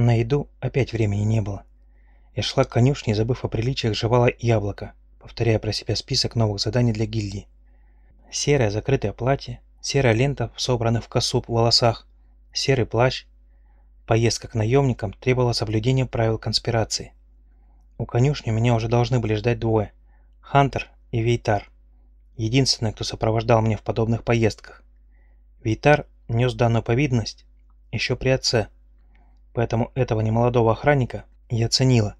На еду опять времени не было. Я шла к конюшне забыв о приличиях, жевала яблоко, повторяя про себя список новых заданий для гильдии. Серое закрытое платье, серая лента в собранных в косу волосах, серый плащ. Поездка к наемникам требовала соблюдения правил конспирации. У конюшни меня уже должны были ждать двое – Хантер и Вейтар. Единственный, кто сопровождал меня в подобных поездках. Вейтар нес данную повидность еще при отце, поэтому этого немолодого охранника я ценила.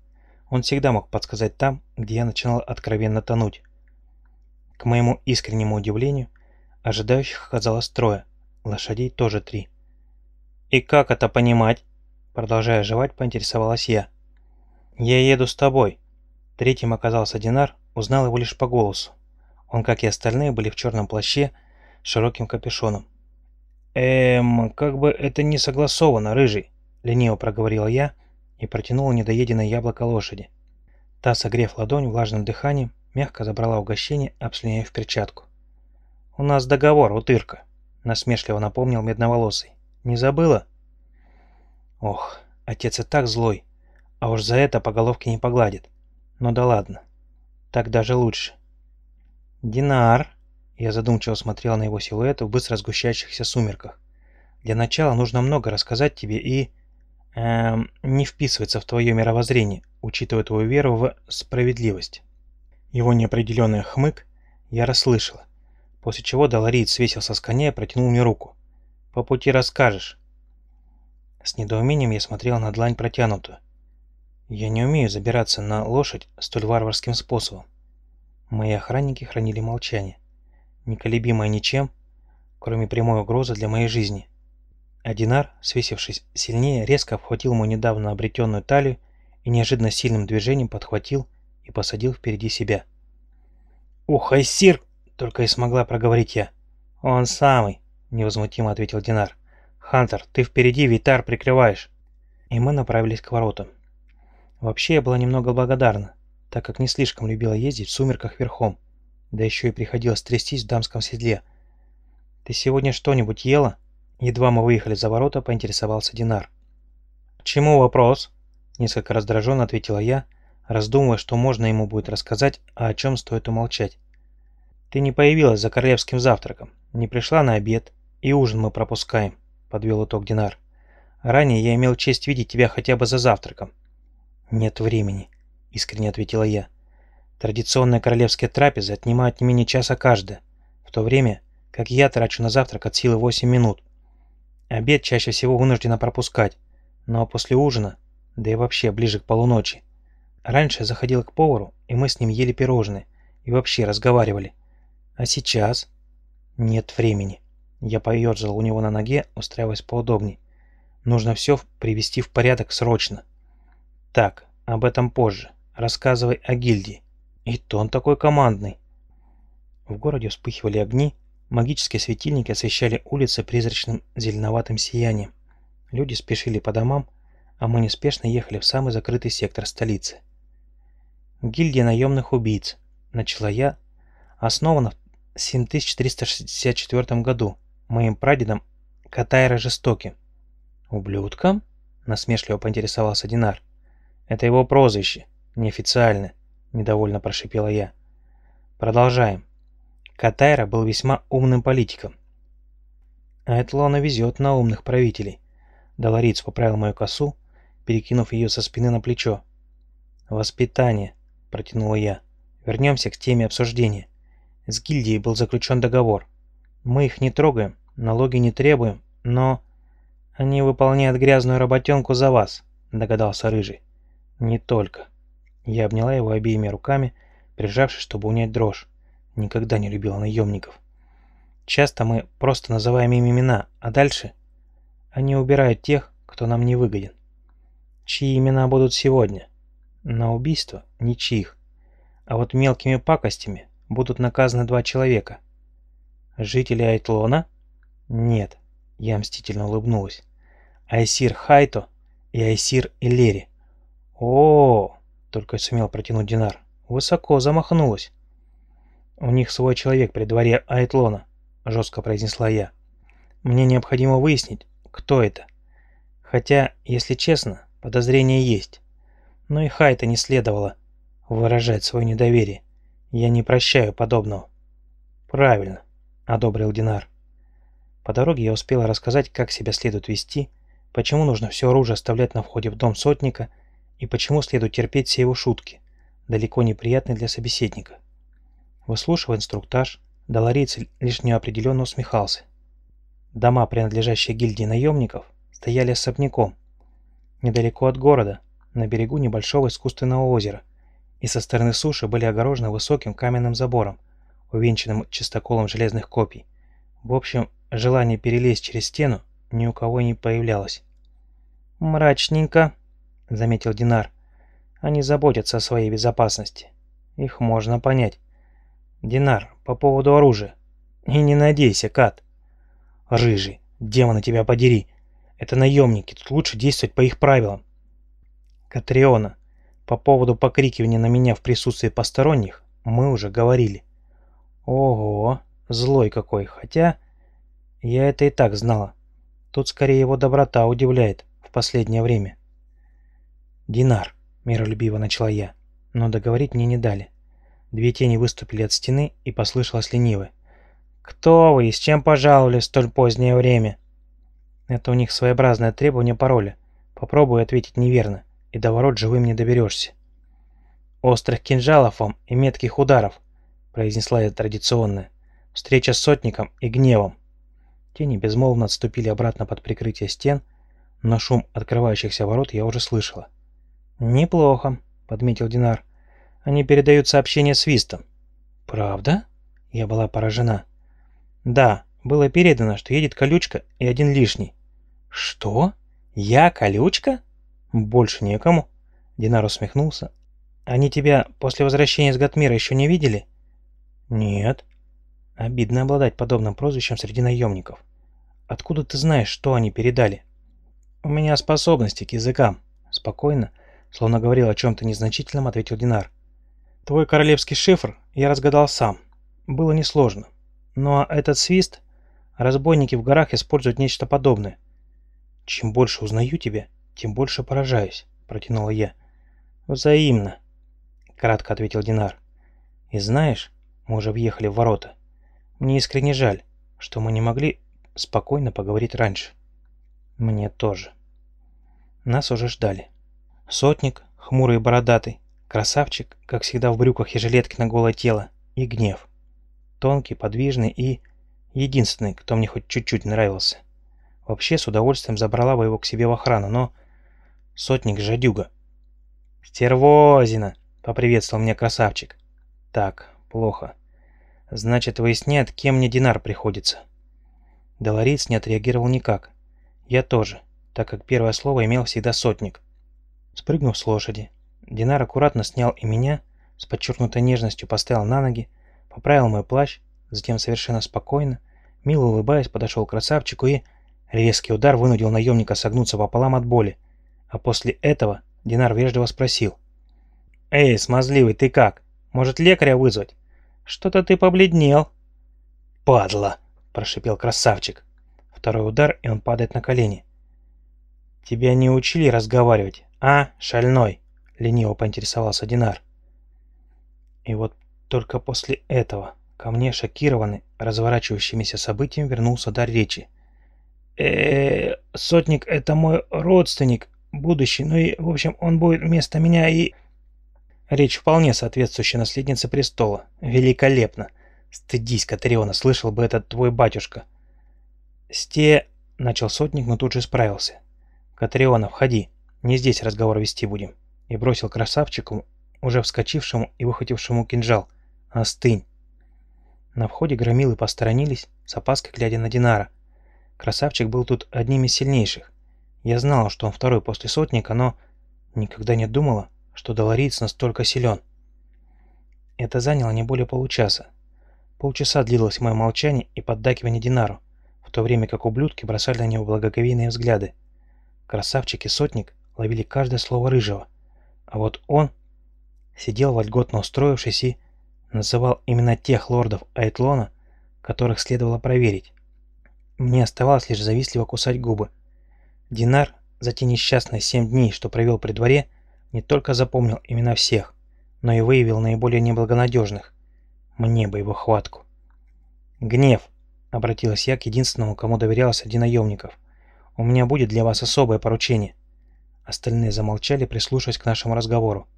Он всегда мог подсказать там, где я начинал откровенно тонуть. К моему искреннему удивлению, ожидающих оказалось трое, лошадей тоже три. «И как это понимать?» Продолжая жевать, поинтересовалась я. «Я еду с тобой». Третьим оказался Динар, узнал его лишь по голосу. Он, как и остальные, были в черном плаще с широким капюшоном. «Эм, как бы это не согласовано, рыжий», — лениво проговорила я и протянула недоеденное яблоко лошади. Та, согрев ладонь влажным дыханием, мягко забрала угощение, обслюняя перчатку. «У нас договор, утырка», — насмешливо напомнил медноволосый. «Не забыла?» «Ох, отец и так злой, а уж за это по головке не погладит. Ну да ладно, так даже лучше». «Динар!» Я задумчиво смотрел на его силуэт в быстро сгущающихся сумерках. «Для начала нужно много рассказать тебе и...» эм, «Не вписывается в твое мировоззрение, учитывая твою веру в справедливость». Его неопределенный хмык я расслышала, после чего Долорит свесился с коня и протянул мне руку. «По пути расскажешь». С недоумением я смотрел на длань протянутую. Я не умею забираться на лошадь столь варварским способом. Мои охранники хранили молчание, неколебимое ничем, кроме прямой угрозы для моей жизни. Адинар, свесившись сильнее, резко обхватил мою недавно обретенную талию и неожиданно сильным движением подхватил и посадил впереди себя. «Ух, Айсир!» — только и смогла проговорить я. «Он самый!» — невозмутимо ответил Динар. «Хантер, ты впереди, Витар прикрываешь!» И мы направились к воротам. Вообще я была немного благодарна так как не слишком любила ездить в сумерках верхом, да еще и приходилось трястись в дамском седле. «Ты сегодня что-нибудь ела?» Едва мы выехали за ворота, поинтересовался Динар. чему вопрос?» Несколько раздраженно ответила я, раздумывая, что можно ему будет рассказать, а о чем стоит умолчать. «Ты не появилась за королевским завтраком, не пришла на обед, и ужин мы пропускаем», — подвел итог Динар. «Ранее я имел честь видеть тебя хотя бы за завтраком». «Нет времени», — искренне ответила я. «Традиционная королевская трапеза отнимает не менее часа каждая, в то время как я трачу на завтрак от силы 8 минут. Обед чаще всего вынуждена пропускать, но после ужина, да и вообще ближе к полуночи. Раньше я заходил к повару, и мы с ним ели пирожные и вообще разговаривали. А сейчас? Нет времени. Я поерзал у него на ноге, устраиваясь поудобней. Нужно все привести в порядок срочно. Так, об этом позже. Рассказывай о гильдии. И то он такой командный. В городе вспыхивали огни, магические светильники освещали улицы призрачным зеленоватым сиянием. Люди спешили по домам, а мы неспешно ехали в самый закрытый сектор столицы. Гильдия наемных убийц, начала я, основана в 7364 году моим прадедом Катайра Жестоким. «Ублюдком?» – насмешливо поинтересовался Динар. «Это его прозвище неофициально», — недовольно прошипела я. Продолжаем. Катайра был весьма умным политиком. А Этлона везет на умных правителей. Долориц поправил мою косу, перекинув ее со спины на плечо. «Воспитание», — протянула я. «Вернемся к теме обсуждения. С гильдией был заключен договор. Мы их не трогаем, налоги не требуем, но...» «Они выполняют грязную работенку за вас», — догадался Рыжий. «Не только». Я обняла его обеими руками, прижавшись, чтобы унять дрожь. Никогда не любила наемников. Часто мы просто называем им имена, а дальше они убирают тех, кто нам не выгоден. Чьи имена будут сегодня? На убийство ничьих. А вот мелкими пакостями будут наказаны два человека. Жители Айтлона? Нет, я мстительно улыбнулась. Айсир Хайто и Айсир Илери. О, -о, -о только сумел протянуть Динар. Высоко замахнулась. «У них свой человек при дворе Айтлона», — жестко произнесла я. «Мне необходимо выяснить, кто это. Хотя, если честно, подозрение есть. Но и Хайта не следовало выражать свое недоверие. Я не прощаю подобного. Правильно, одобрил Динар. По дороге я успела рассказать, как себя следует вести, почему нужно все оружие оставлять на входе в дом сотника и почему следует терпеть все его шутки, далеко неприятные для собеседника. Выслушивая инструктаж, Долорейц лишь неопределенно усмехался. Дома, принадлежащие гильдии наемников, стояли особняком, недалеко от города, на берегу небольшого искусственного озера, и со стороны суши были огорожены высоким каменным забором, увенчанным чистоколом железных копий. В общем, желание перелезть через стену ни у кого не появлялось. «Мрачненько», — заметил Динар. «Они заботятся о своей безопасности. Их можно понять. Динар, по поводу оружия. И не надейся, Кат. Рыжий, демона тебя подери. Это наемники, тут лучше действовать по их правилам. Катриона, по поводу покрикивания на меня в присутствии посторонних, мы уже говорили. Ого, злой какой, хотя... Я это и так знала. Тут скорее его доброта удивляет в последнее время. «Динар», — миролюбиво начала я, но договорить мне не дали. Две тени выступили от стены и послышалось ленивое. «Кто вы и с чем пожаловали в столь позднее время?» Это у них своеобразное требование пароля. Попробуй ответить неверно, и до ворот живым не доберешься. «Острых кинжалов вам и метких ударов», — произнесла я традиционная. «Встреча с сотником и гневом». Тени безмолвно отступили обратно под прикрытие стен, но шум открывающихся ворот я уже слышала. «Неплохо», — подметил Динар. «Они передают сообщение свистом». «Правда?» — я была поражена. «Да, было передано, что едет колючка и один лишний. «Что? Я колючка?» «Больше некому», — Динар усмехнулся. «Они тебя после возвращения из Гатмира еще не видели?» «Нет». Обидно обладать подобным прозвищем среди наемников. «Откуда ты знаешь, что они передали?» «У меня способности к языкам», — спокойно, словно говорил о чем-то незначительном, ответил Динар. «Твой королевский шифр я разгадал сам. Было несложно. Но этот свист... Разбойники в горах используют нечто подобное — «Чем больше узнаю тебя, тем больше поражаюсь», — протянула я. «Взаимно», — кратко ответил Динар. «И знаешь, мы уже въехали в ворота. Мне искренне жаль, что мы не могли спокойно поговорить раньше». «Мне тоже». Нас уже ждали. Сотник, хмурый и бородатый, красавчик, как всегда в брюках и жилетке на голое тело, и гнев. Тонкий, подвижный и... единственный, кто мне хоть чуть-чуть нравился. Вообще с удовольствием забрала бы его к себе в охрану, но... Сотник жадюга. «Стервозина!» — поприветствовал меня красавчик. «Так, плохо. Значит, выясняет, кем мне Динар приходится». Долориц не отреагировал никак. Я тоже, так как первое слово имел всегда сотник. Спрыгнув с лошади, Динар аккуратно снял и меня, с подчеркнутой нежностью поставил на ноги, поправил мой плащ, затем совершенно спокойно, мило улыбаясь, подошел к красавчику и Резкий удар вынудил наемника согнуться пополам от боли, а после этого Динар вежливо спросил. «Эй, смазливый, ты как? Может, лекаря вызвать? Что-то ты побледнел». «Падла!» – прошипел красавчик. Второй удар, и он падает на колени. «Тебя не учили разговаривать, а, шальной?» – лениво поинтересовался Динар. И вот только после этого ко мне, шокированный разворачивающимися событиями, вернулся дар речи – э сотник — это мой родственник, будущий, ну и, в общем, он будет вместо меня и...» Речь вполне соответствующая наследнице престола. Великолепно. Стыдись, Катариона, слышал бы этот твой батюшка. «Сте...» — начал сотник, но тут же справился. «Катариона, входи. Не здесь разговор вести будем». И бросил красавчику, уже вскочившему и выхватившему кинжал. «Остынь». На входе громилы посторонились, с опаской глядя на Динара — Красавчик был тут одним из сильнейших. Я знала, что он второй после сотника, но никогда не думала, что Долориец настолько силен. Это заняло не более получаса. Полчаса длилось мое молчание и поддакивание Динару, в то время как ублюдки бросали на него благоговейные взгляды. Красавчик и сотник ловили каждое слово рыжего, а вот он сидел вольготно устроившись и называл именно тех лордов Айтлона, которых следовало проверить. Мне оставалось лишь завистливо кусать губы. Динар за те несчастные семь дней, что провел при дворе, не только запомнил имена всех, но и выявил наиболее неблагонадежных. Мне бы его хватку. «Гнев», — обратилась я к единственному, кому доверяла среди наемников. «У меня будет для вас особое поручение». Остальные замолчали, прислушиваясь к нашему разговору.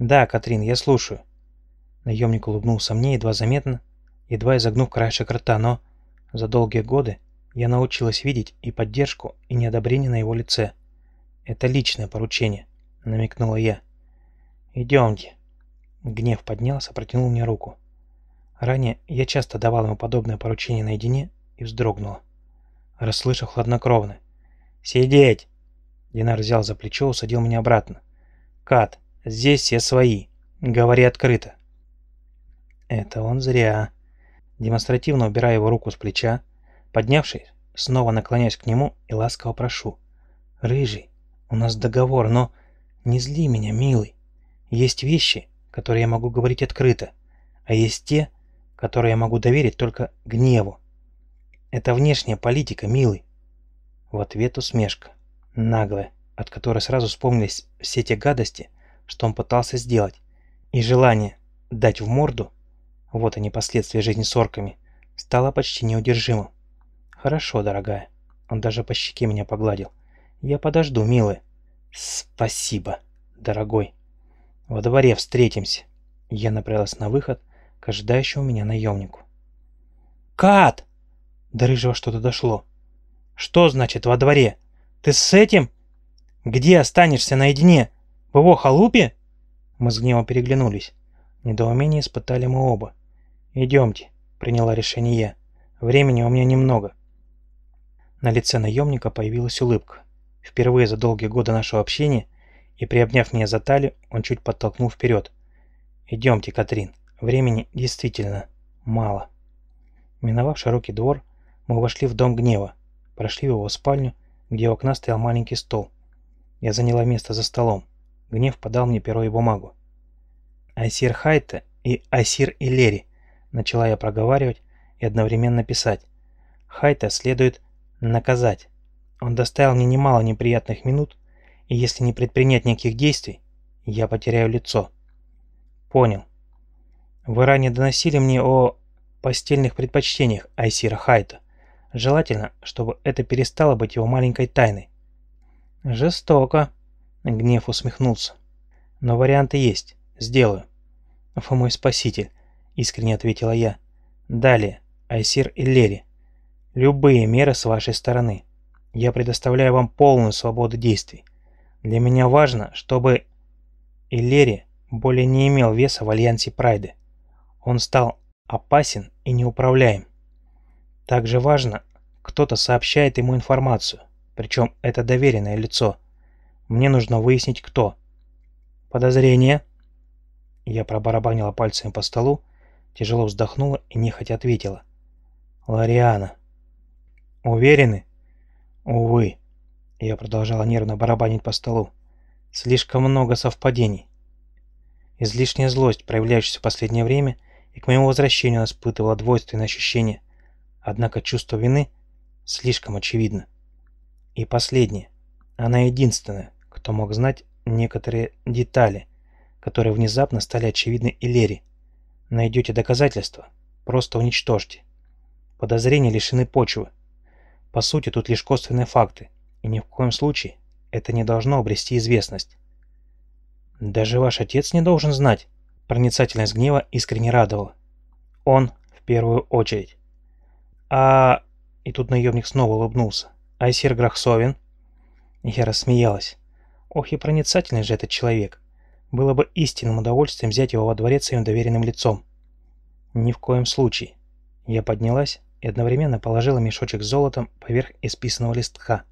«Да, Катрин, я слушаю». Наемник улыбнулся мне едва заметно, едва изогнув краешек рта, но за долгие годы я научилась видеть и поддержку, и неодобрение на его лице. «Это личное поручение», — намекнула я. «Идемте». Гнев поднялся, протянул мне руку. Ранее я часто давал ему подобное поручение наедине и вздрогнула. Расслышав хладнокровно. «Сидеть!» Динар взял за плечо, усадил меня обратно. «Кат, здесь все свои. Говори открыто». Это он зря. Демонстративно убирая его руку с плеча, поднявшись, снова наклоняюсь к нему и ласково прошу. «Рыжий, у нас договор, но не зли меня, милый. Есть вещи, которые я могу говорить открыто, а есть те, которые я могу доверить только гневу. Это внешняя политика, милый». В ответ усмешка, наглая, от которой сразу вспомнились все те гадости, что он пытался сделать, и желание дать в морду вот они последствия жизни с орками, стало почти неудержимым. «Хорошо, дорогая». Он даже по щеке меня погладил. «Я подожду, милая». «Спасибо, дорогой». «Во дворе встретимся». Я направилась на выход к ожидающему меня наемнику. «Кат!» До Рыжего что-то дошло. «Что значит во дворе? Ты с этим? Где останешься наедине? В его халупе?» Мы с гневом переглянулись. Недоумение испытали мы оба. «Идемте», — приняла решение я. «Времени у меня немного». На лице наемника появилась улыбка. Впервые за долгие годы нашего общения, и приобняв меня за талию, он чуть подтолкнул вперед. «Идемте, Катрин. Времени действительно мало». Миновав широкий двор, мы вошли в дом гнева, прошли в его спальню, где у окна стоял маленький стол. Я заняла место за столом. Гнев подал мне перо и бумагу. Айсир Хайта и Айсир Илери начала я проговаривать и одновременно писать. Хайта следует наказать. Он доставил мне немало неприятных минут, и если не предпринять никаких действий, я потеряю лицо. Понял. Вы ранее доносили мне о постельных предпочтениях Айсира Хайта. Желательно, чтобы это перестало быть его маленькой тайной. Жестоко. Гнев усмехнулся. Но варианты есть. Сделаю. Вы мой спаситель искренне ответила я. Далее, Айсир и Лери. Любые меры с вашей стороны. Я предоставляю вам полную свободу действий. Для меня важно, чтобы Иллери более не имел веса в альянсе Прайды. Он стал опасен и неуправляем. Также важно, кто-то сообщает ему информацию, причем это доверенное лицо. Мне нужно выяснить, кто. Подозрение? Я пробарабанила пальцами по столу, Тяжело вздохнула и нехотя ответила. «Лариана». «Уверены?» «Увы». Я продолжала нервно барабанить по столу. «Слишком много совпадений». Излишняя злость, проявляющаяся в последнее время, и к моему возвращению она испытывала двойственное ощущение. Однако чувство вины слишком очевидно. И последнее. Она единственная, кто мог знать некоторые детали, которые внезапно стали очевидны и. Найдете доказательства, просто уничтожьте. Подозрения лишены почвы. По сути, тут лишь косвенные факты, и ни в коем случае это не должно обрести известность. Даже ваш отец не должен знать. Проницательность гнева искренне радовала. Он в первую очередь. А... И тут наемник снова улыбнулся. Айсир Грахсовин? Я рассмеялась. Ох и проницательный же этот человек. Было бы истинным удовольствием взять его во дворец своим доверенным лицом. Ни в коем случае. Я поднялась и одновременно положила мешочек с золотом поверх исписанного листка.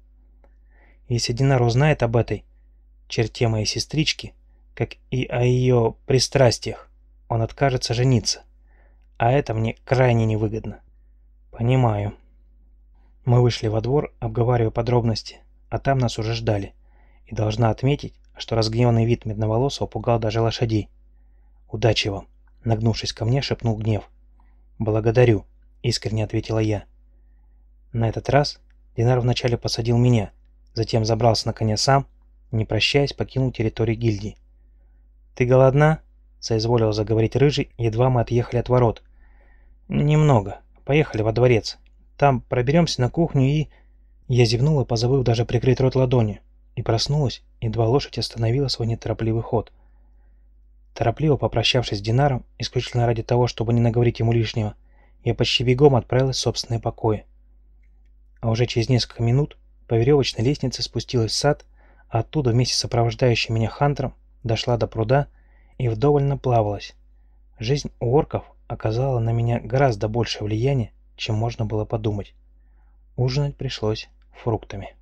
Если Динар узнает об этой черте моей сестрички, как и о ее пристрастиях, он откажется жениться. А это мне крайне невыгодно. Понимаю. Мы вышли во двор, обговаривая подробности, а там нас уже ждали. И должна отметить, что разгневанный вид медноволосого пугал даже лошадей. «Удачи вам!» — нагнувшись ко мне, шепнул гнев. «Благодарю», — искренне ответила я. На этот раз Динар вначале посадил меня, Затем забрался на коня сам, не прощаясь, покинул территорию гильдии. «Ты голодна?» — соизволил заговорить Рыжий, едва мы отъехали от ворот. «Немного. Поехали во дворец. Там проберемся на кухню и...» Я зевнула, позабыв даже прикрыть рот ладони, и проснулась, едва лошадь остановила свой неторопливый ход. Торопливо попрощавшись с Динаром, исключительно ради того, чтобы не наговорить ему лишнего, я почти бегом отправилась в собственные покои. А уже через несколько минут по веревочной лестнице спустилась в сад, а оттуда вместе с сопровождающим меня Хантером дошла до пруда и вдоволь наплавалась. Жизнь у орков оказала на меня гораздо большее влияние, чем можно было подумать. Ужинать пришлось фруктами.